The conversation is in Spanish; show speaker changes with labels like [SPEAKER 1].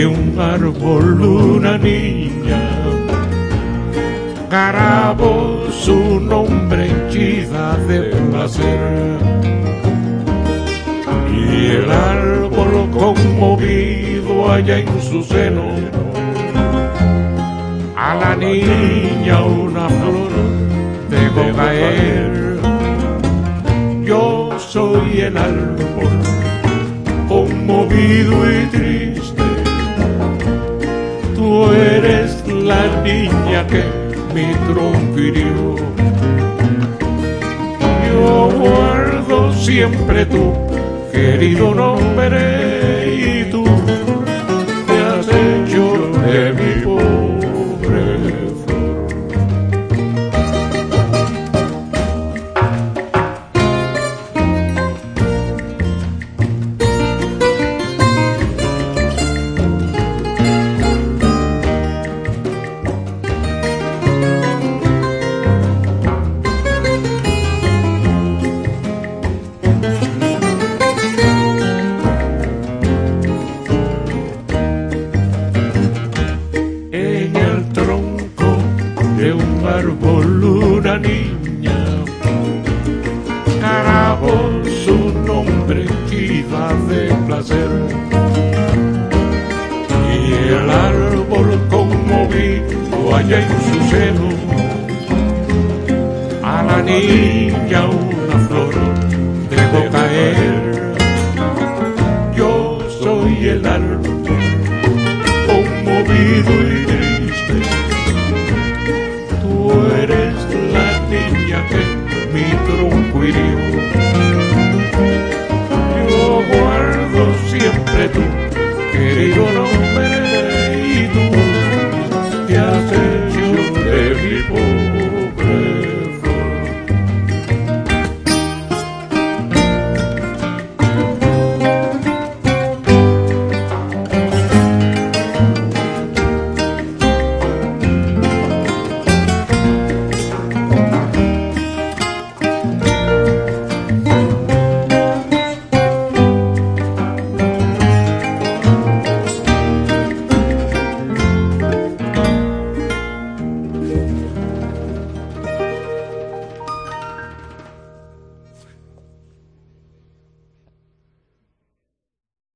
[SPEAKER 1] de un árbol una niña. Carabo su nombre henchida de placer. Y el árbol conmovido allá en su seno, a la niña una flor dejó caer. Yo soy el árbol conmovido y triste. Que mi tronco hirió. Yo guardo siempre tu querido nombre y tú árbol una niña. Grabó su nombre iba de placer. Y el árbol conmovido allá en su seno. A la niña una flor dejó caer. Yo soy el árbol conmovido y